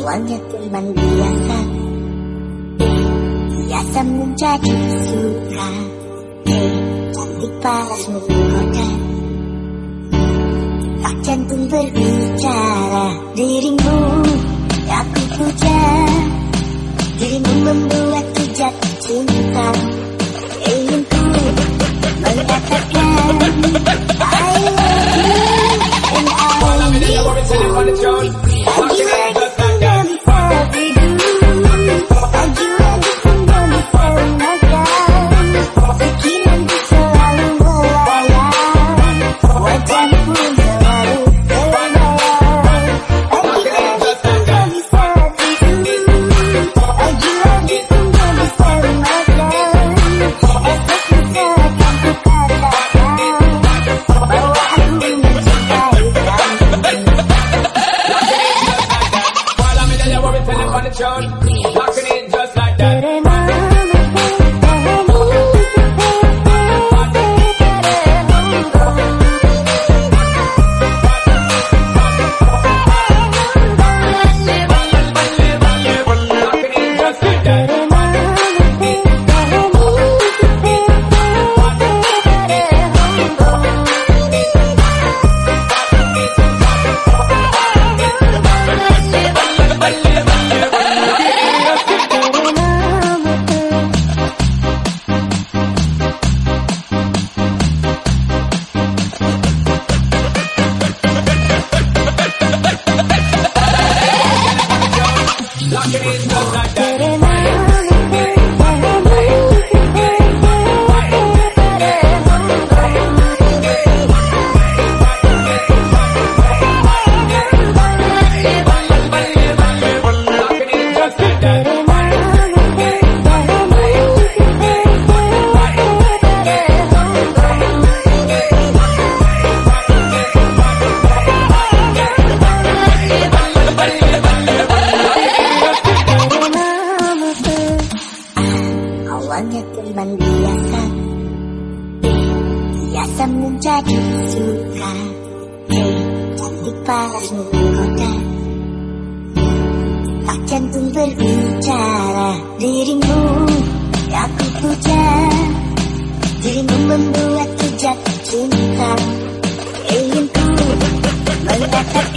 Awalnya teman biasa. Biasa menjadi suka. Eh, cantik palas menggoda Tak jantung berbicara. Dirimu Don't be Hanya teman biasa Biasa menjadi suka. Hei, cantik paras menggoda Tak jantung berbicara Dirimu aku puja. Dirimu membuatku jatuh cinta. Ingin ku mengatakan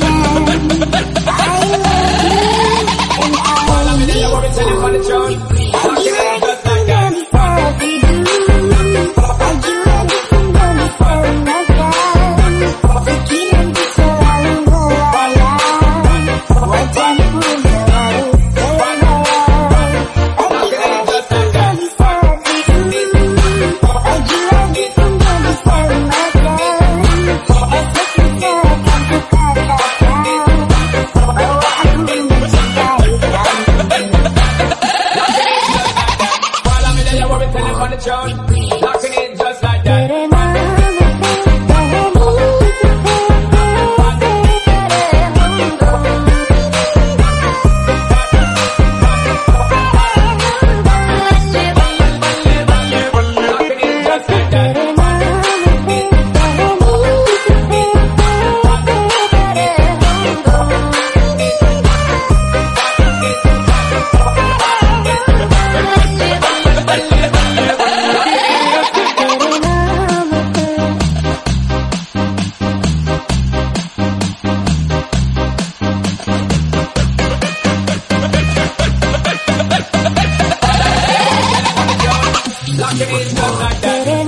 the charge. Knocking it. Big World.